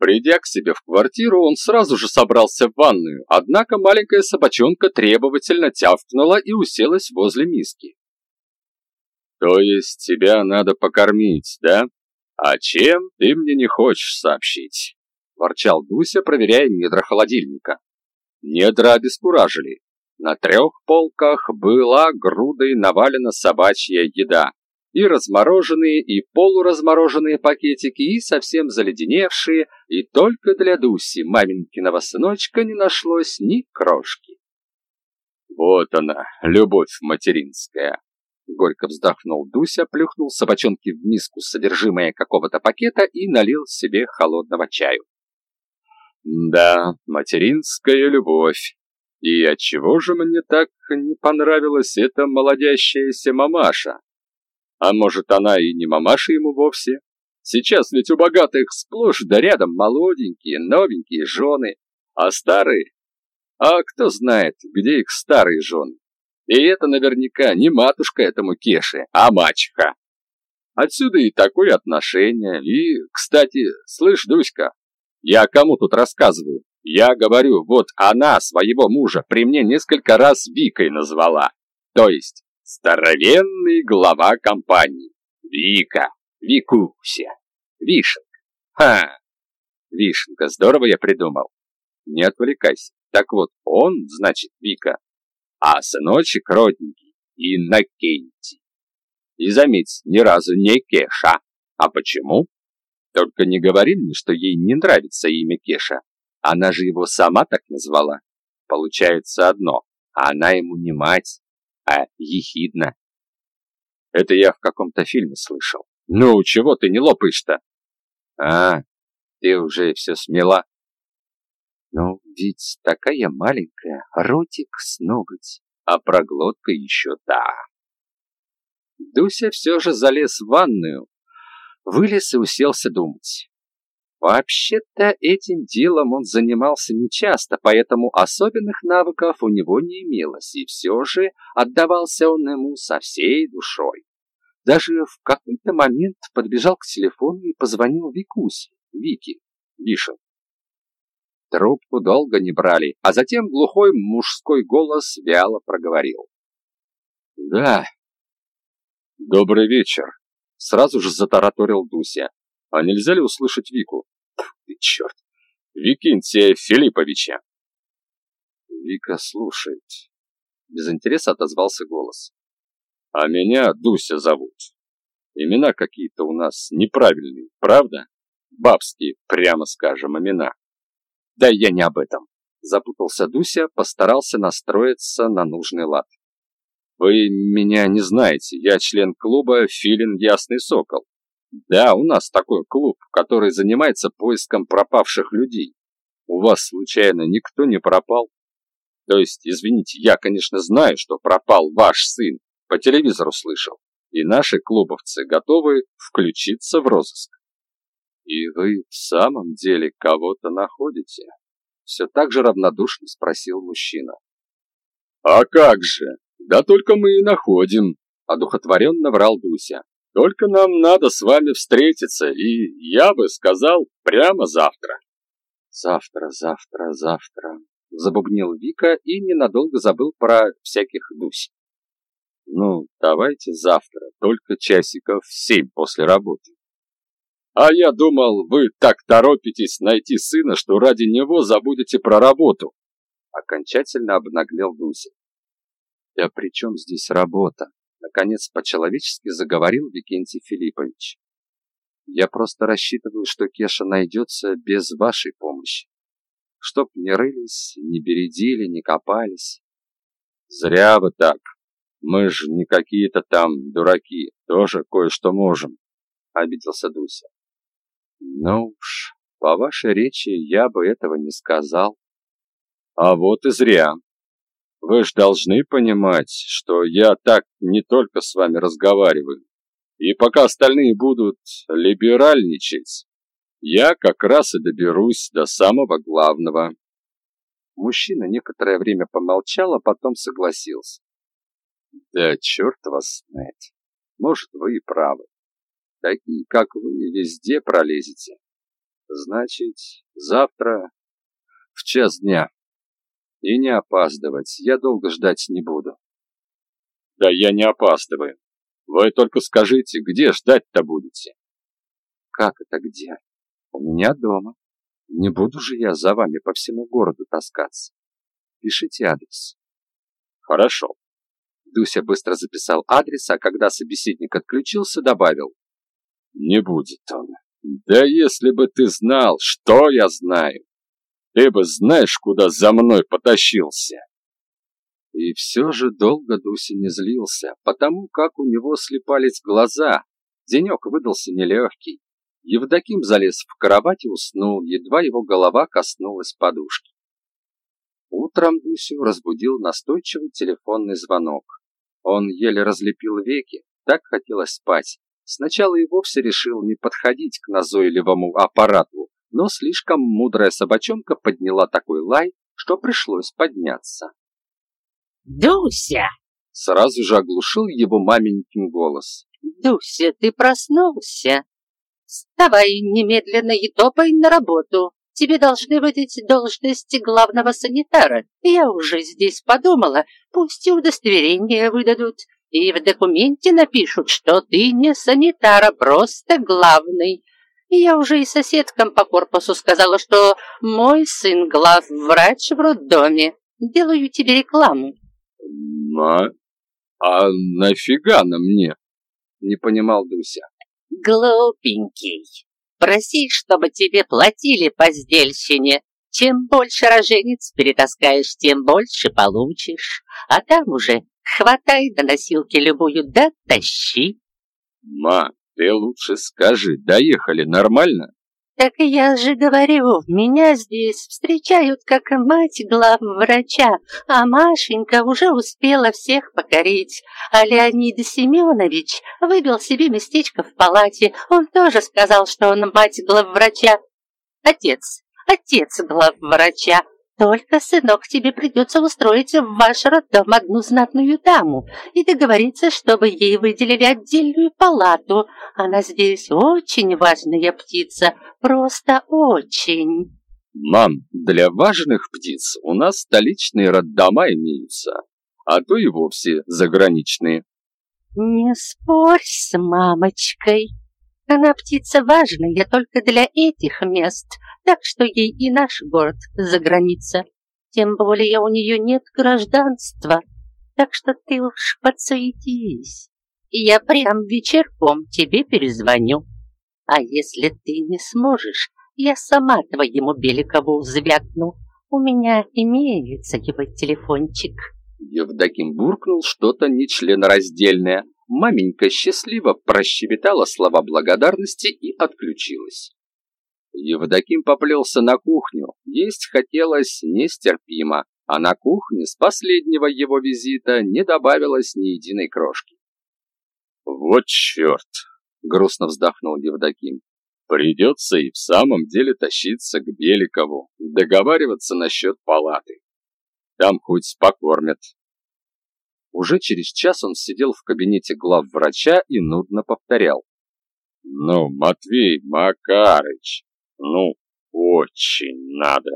Придя к себе в квартиру, он сразу же собрался в ванную, однако маленькая собачонка требовательно тявкнула и уселась возле миски. «То есть тебя надо покормить, да? А чем ты мне не хочешь сообщить?» – ворчал Дуся, проверяя недра холодильника. Недра обескуражили. На трех полках была грудой навалена собачья еда. И размороженные, и полуразмороженные пакетики, и совсем заледеневшие, и только для Дуси, маменькиного сыночка, не нашлось ни крошки. Вот она, любовь материнская. Горько вздохнул Дуся, плюхнул собачонки в миску содержимое какого-то пакета и налил себе холодного чаю. Да, материнская любовь. И отчего же мне так не понравилась эта молодящаяся мамаша? А может, она и не мамаша ему вовсе? Сейчас ведь у богатых сплошь да рядом молоденькие, новенькие жены, а старые... А кто знает, где их старые жены? И это наверняка не матушка этому Кеше, а мачеха. Отсюда и такое отношение. И, кстати, слышь, Дуська, я кому тут рассказываю? Я говорю, вот она своего мужа при мне несколько раз Викой назвала. То есть здоровенный глава компании. Вика, Викуся, Вишенка. Ха! Вишенка, здорово я придумал. Не отвлекайся. Так вот, он, значит, Вика, а сыночек родненький Иннокентий. И заметь, ни разу не Кеша. А почему? Только не говори мне, что ей не нравится имя Кеша. Она же его сама так назвала. Получается одно, а она ему не мать, а ехидна. Это я в каком-то фильме слышал. Ну, чего ты не лопаешь-то? А, ты уже все смела. Ну, ведь такая маленькая, ротик с ноготь, а проглотка еще да. Дуся все же залез в ванную, вылез и уселся думать. Вообще-то этим делом он занимался нечасто, поэтому особенных навыков у него не имелось, и все же отдавался он ему со всей душой. Даже в какой-то момент подбежал к телефону и позвонил Викусе, Вике, Вишен. Трубку долго не брали, а затем глухой мужской голос вяло проговорил. «Да, добрый вечер», — сразу же затараторил Дуся. «А нельзя ли услышать Вику?» Ты черт! Викентия Филипповича!» Вика слушает. Без интереса отозвался голос. «А меня Дуся зовут. Имена какие-то у нас неправильные, правда? Бабские, прямо скажем, имена». «Да я не об этом», — запутался Дуся, постарался настроиться на нужный лад. «Вы меня не знаете, я член клуба «Филин Ясный Сокол». Да, у нас такой клуб, который занимается поиском пропавших людей. У вас, случайно, никто не пропал? То есть, извините, я, конечно, знаю, что пропал ваш сын. По телевизору слышал. И наши клубовцы готовы включиться в розыск. И вы в самом деле кого-то находите? Все так же равнодушно спросил мужчина. А как же? Да только мы и находим, одухотворенно врал Дуся. Только нам надо с вами встретиться, и я бы сказал, прямо завтра. Завтра, завтра, завтра, забубнил Вика и ненадолго забыл про всяких дусь. Ну, давайте завтра, только часиков семь после работы. А я думал, вы так торопитесь найти сына, что ради него забудете про работу. Окончательно обнаглел Дуся. Да при чем здесь работа? Наконец, по-человечески заговорил Викентий Филиппович. Я просто рассчитываю, что Кеша найдется без вашей помощи. Чтоб не рылись, не бередили, не копались. Зря вы так. Мы же не какие-то там дураки, тоже кое-что можем, обиделся Дуся. Ну уж, по вашей речи я бы этого не сказал. А вот и зря. Вы ж должны понимать, что я так не только с вами разговариваю. И пока остальные будут либеральничать, я как раз и доберусь до самого главного. Мужчина некоторое время помолчал, а потом согласился. Да черт вас знает. Может, вы и правы. Такие, как вы, везде пролезете. Значит, завтра в час дня. И не опаздывать, я долго ждать не буду. Да я не опаздываю. Вы только скажите, где ждать-то будете? Как это где? У меня дома. Не буду же я за вами по всему городу таскаться. Пишите адрес. Хорошо. Дуся быстро записал адрес, а когда собеседник отключился, добавил. Не будет он. Да если бы ты знал, что я знаю, ты бы знаешь, куда за мной потащился. И все же долго Дуся не злился, потому как у него слепались глаза. Денек выдался нелегкий. Евдоким залез в кровать и уснул, едва его голова коснулась подушки. Утром Дусю разбудил настойчивый телефонный звонок. Он еле разлепил веки, так хотелось спать. Сначала и вовсе решил не подходить к назойливому аппарату, но слишком мудрая собачонка подняла такой лай, что пришлось подняться. «Дуся!» Сразу же оглушил его маменькин голос. «Дуся, ты проснулся? Вставай немедленно и топай на работу. Тебе должны выдать должность главного санитара. Я уже здесь подумала, пусть и удостоверение выдадут. И в документе напишут, что ты не санитар, а просто главный. Я уже и соседкам по корпусу сказала, что мой сын главврач в роддоме. Делаю тебе рекламу. А, а нафига на мне? Не понимал Дуся. Глупенький. Проси, чтобы тебе платили по сдельщине. Чем больше роженец перетаскаешь, тем больше получишь. А там уже Хватай на носилке любую, да тащи. Ма, ты лучше скажи, доехали нормально? Так я же говорю, меня здесь встречают как мать главврача, а Машенька уже успела всех покорить. А Леонид Семенович выбил себе местечко в палате. Он тоже сказал, что он мать главврача. Отец, отец главврача. Только, сынок, тебе придется устроить в ваш роддом одну знатную даму и договориться, чтобы ей выделили отдельную палату. Она здесь очень важная птица, просто очень. Мам, для важных птиц у нас столичные роддома имеются, а то и вовсе заграничные. Не спорь с мамочкой. Она птица важная только для этих мест — так что ей и наш город за граница. Тем более у нее нет гражданства, так что ты уж подсуетись. Я прям вечерком тебе перезвоню. А если ты не сможешь, я сама твоему Беликову звякну. У меня имеется его телефончик. Евдоким буркнул что-то нечленораздельное. Маменька счастливо прощебетала слова благодарности и отключилась. Евдоким поплелся на кухню. Есть хотелось нестерпимо, а на кухне с последнего его визита не добавилось ни единой крошки. «Вот черт!» — грустно вздохнул Евдоким. «Придется и в самом деле тащиться к Беликову, договариваться насчет палаты. Там хоть покормят». Уже через час он сидел в кабинете главврача и нудно повторял. «Ну, Матвей Макарыч, ну, очень надо.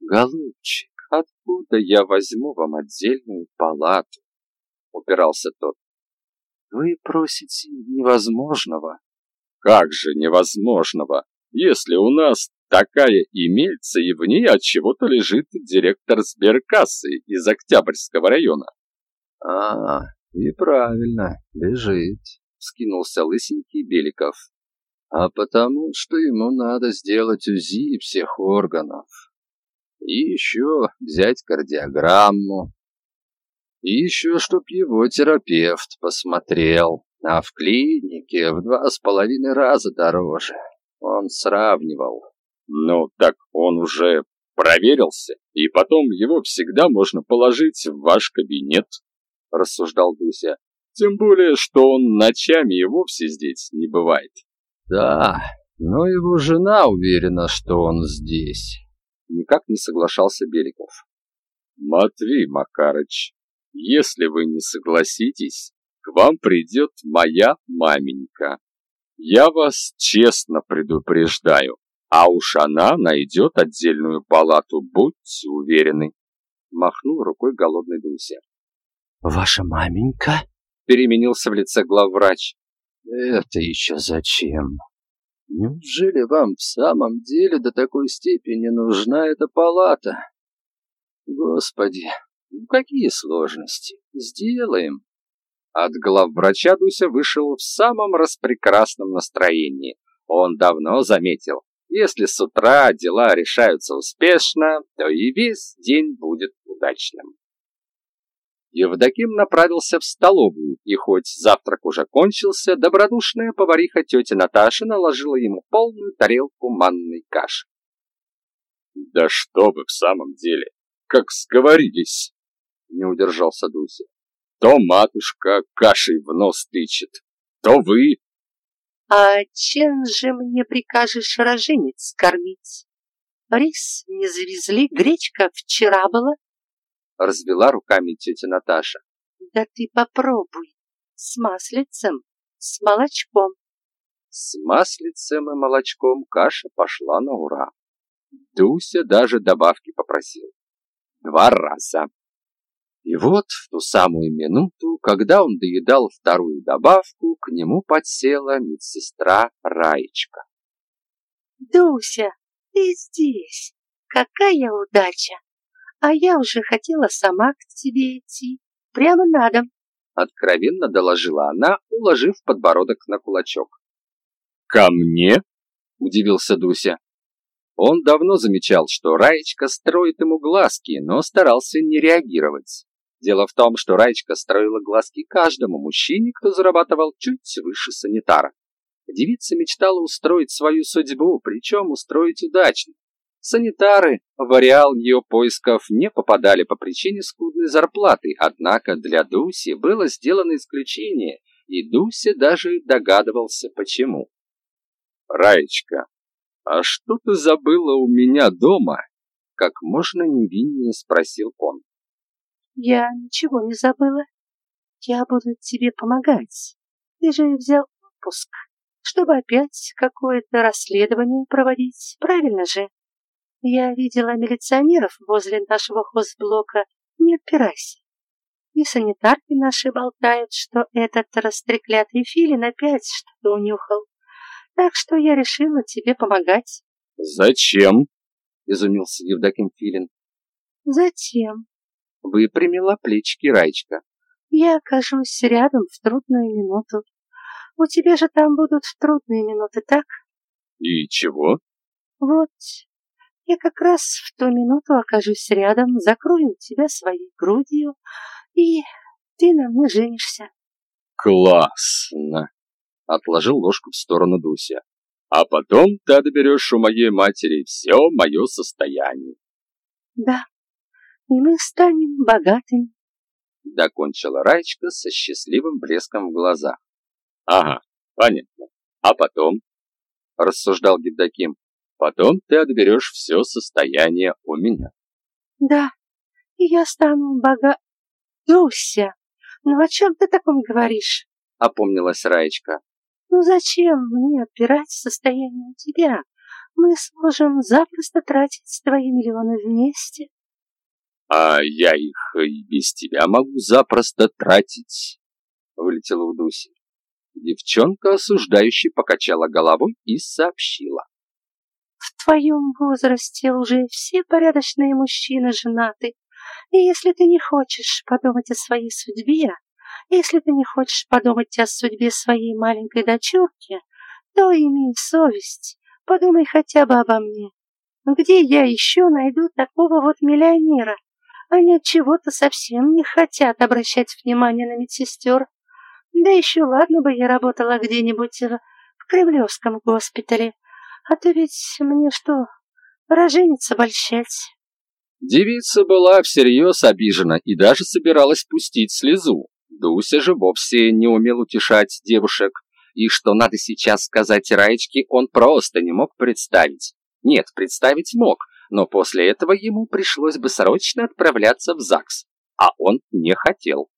Голубчик, откуда я возьму вам отдельную палату? Упирался тот. Вы просите невозможного. Как же невозможного, если у нас такая имеется и в ней от чего-то лежит директор сберкассы из Октябрьского района. А, и правильно, лежит, скинулся лысенький Беликов а потому что ему надо сделать УЗИ всех органов. И еще взять кардиограмму. И еще, чтоб его терапевт посмотрел. А в клинике в два с половиной раза дороже. Он сравнивал. Ну, так он уже проверился, и потом его всегда можно положить в ваш кабинет, рассуждал Дуся. Тем более, что он ночами и вовсе здесь не бывает. Да, но его жена уверена, что он здесь. Никак не соглашался Беликов. Матвей Макарыч, если вы не согласитесь, к вам придет моя маменька. Я вас честно предупреждаю, а уж она найдет отдельную палату, будьте уверены. Махнул рукой голодный Дуся. Ваша маменька? Переменился в лице главврач. Это еще зачем? Неужели вам в самом деле до такой степени нужна эта палата? Господи, ну какие сложности? Сделаем. От главврача Дуся вышел в самом распрекрасном настроении. Он давно заметил, если с утра дела решаются успешно, то и весь день будет удачным. Евдоким направился в столовую, и хоть завтрак уже кончился, добродушная повариха тетя Наташа наложила ему полную тарелку манной каши. «Да что вы в самом деле, как сговорились!» — не удержался Дуся. «То матушка кашей в нос тычет, то вы...» «А чем же мне прикажешь роженец кормить? Рис не завезли, гречка вчера была, развела руками тетя Наташа. Да ты попробуй. С маслицем, с молочком. С маслицем и молочком каша пошла на ура. Дуся даже добавки попросил. Два раза. И вот в ту самую минуту, когда он доедал вторую добавку, к нему подсела медсестра Раечка. «Дуся, ты здесь! Какая удача! А я уже хотела сама к тебе идти. Прямо на дом. Откровенно доложила она, уложив подбородок на кулачок. «Ко мне?» – удивился Дуся. Он давно замечал, что Раечка строит ему глазки, но старался не реагировать. Дело в том, что Раечка строила глазки каждому мужчине, кто зарабатывал чуть выше санитара. Девица мечтала устроить свою судьбу, причем устроить удачно. Санитары в ареал ее поисков не попадали по причине скудной зарплаты, однако для Дуси было сделано исключение, и Дуся даже догадывался, почему. «Раечка, а что ты забыла у меня дома?» Как можно невиннее спросил он. «Я ничего не забыла. Я буду тебе помогать. Ты же взял отпуск, чтобы опять какое-то расследование проводить, правильно же?» Я видела милиционеров возле нашего хозблока. Не отпирайся. И санитарки наши болтают, что этот растреклятый филин опять что-то унюхал. Так что я решила тебе помогать. Зачем? Изумился Евдоким Филин. Затем. Выпрямила плечики Раечка. Я окажусь рядом в трудную минуту. У тебя же там будут трудные минуты, так? И чего? Вот, я как раз в ту минуту окажусь рядом, закрою тебя своей грудью, и ты на мне женишься. Классно! Отложил ложку в сторону Дуся. А потом ты отберешь у моей матери все мое состояние. Да, и мы станем богатыми. Докончила Раечка со счастливым блеском в глазах. Ага, понятно. А потом? Рассуждал Гевдоким. Потом ты отберешь все состояние у меня. Да, и я стану бога... Дуся, ну о чем ты таком говоришь? Опомнилась Раечка. Ну зачем мне отбирать состояние у тебя? Мы сможем запросто тратить твои миллионы вместе. А я их и без тебя могу запросто тратить, вылетела у Дуси. Девчонка осуждающе покачала головой и сообщила. В твоем возрасте уже все порядочные мужчины женаты. И если ты не хочешь подумать о своей судьбе, если ты не хочешь подумать о судьбе своей маленькой дочурки, то имей совесть, подумай хотя бы обо мне. Где я еще найду такого вот миллионера? Они от чего-то совсем не хотят обращать внимание на медсестер. Да еще ладно бы я работала где-нибудь в Кремлевском госпитале. А ты ведь мне что, роженец обольщать? Девица была всерьез обижена и даже собиралась пустить слезу. Дуся же вовсе не умел утешать девушек, и что надо сейчас сказать Раечке, он просто не мог представить. Нет, представить мог, но после этого ему пришлось бы срочно отправляться в ЗАГС, а он не хотел.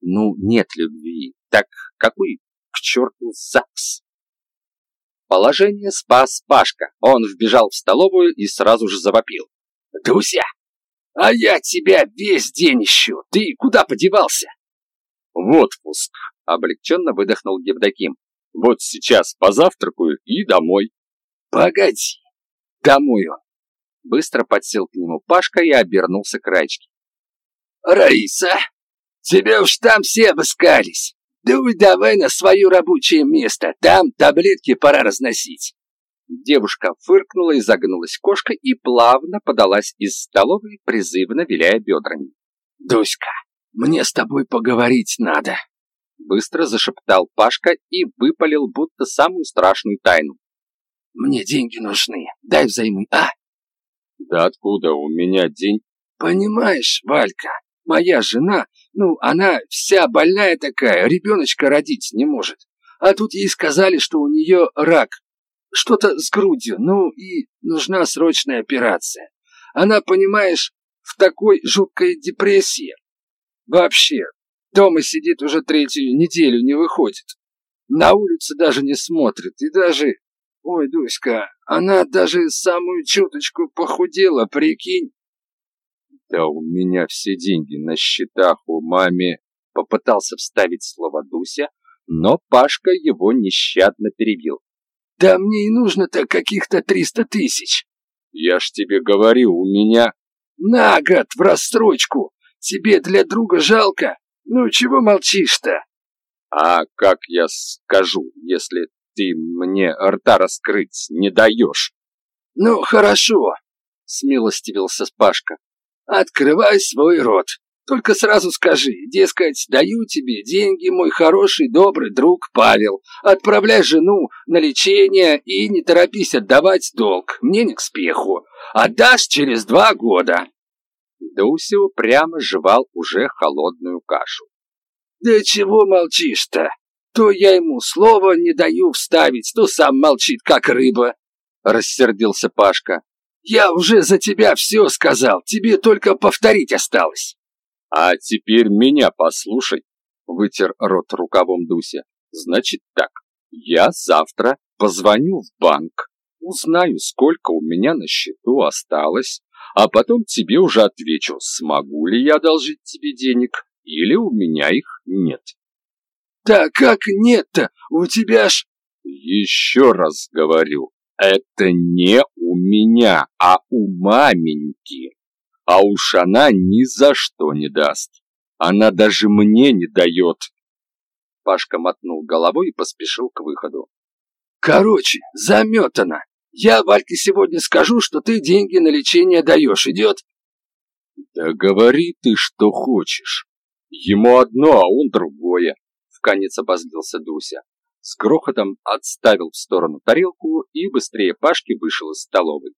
Ну, нет любви, так какой к черту ЗАГС? Положение спас Пашка. Он вбежал в столовую и сразу же завопил. «Дуся, а я тебя весь день ищу. Ты куда подевался?» «В отпуск», — облегченно выдохнул Евдоким. «Вот сейчас позавтракаю и домой». «Погоди, домой он». Быстро подсел к нему Пашка и обернулся к Рачке. «Раиса, тебя уж там все обыскались. Дуй давай на свое рабочее место, там таблетки пора разносить». Девушка фыркнула и загнулась кошка и плавно подалась из столовой, призывно виляя бедрами. «Дуська, мне с тобой поговорить надо», — быстро зашептал Пашка и выпалил будто самую страшную тайну. «Мне деньги нужны, дай взаймы, а?» «Да откуда у меня день?» «Понимаешь, Валька, моя жена, ну, она вся больная такая, ребеночка родить не может. А тут ей сказали, что у нее рак, что-то с грудью, ну и нужна срочная операция. Она, понимаешь, в такой жуткой депрессии. Вообще, дома сидит уже третью неделю, не выходит. На улицу даже не смотрит. И даже, ой, Дуська, она даже самую чуточку похудела, прикинь. Да у меня все деньги на счетах у маме. Попытался вставить слово Дуся, но Пашка его нещадно перебил. Да мне и нужно-то каких-то триста тысяч. Я ж тебе говорю, у меня... На год в рассрочку. Тебе для друга жалко. Ну, чего молчишь-то? А как я скажу, если ты мне рта раскрыть не даешь? Ну, хорошо, смилостивился Пашка. Открывай свой рот. Только сразу скажи, дескать, даю тебе деньги, мой хороший, добрый друг Павел. Отправляй жену на лечение и не торопись отдавать долг. Мне не к спеху. Отдашь через два года. Дусев прямо жевал уже холодную кашу. Да чего молчишь-то? То я ему слова не даю вставить, то сам молчит, как рыба. Рассердился Пашка. Я уже за тебя все сказал, тебе только повторить осталось. «А теперь меня послушай», — вытер рот рукавом Дуся. «Значит так, я завтра позвоню в банк, узнаю, сколько у меня на счету осталось, а потом тебе уже отвечу, смогу ли я одолжить тебе денег или у меня их нет». «Да как нет-то? У тебя ж...» «Еще раз говорю, это не у меня, а у маменьки». А уж она ни за что не даст. Она даже мне не дает. Пашка мотнул головой и поспешил к выходу. Короче, заметано. Я Вальке сегодня скажу, что ты деньги на лечение даешь. Идет? Да говори ты, что хочешь. Ему одно, а он другое. Вконец обозлился Дуся. С грохотом отставил в сторону тарелку и быстрее Пашки вышел из столовой.